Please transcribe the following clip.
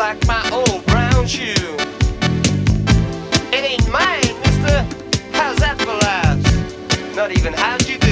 like my old brown shoe. It ain't mine, mister. How's that for lies? Not even how'd you do?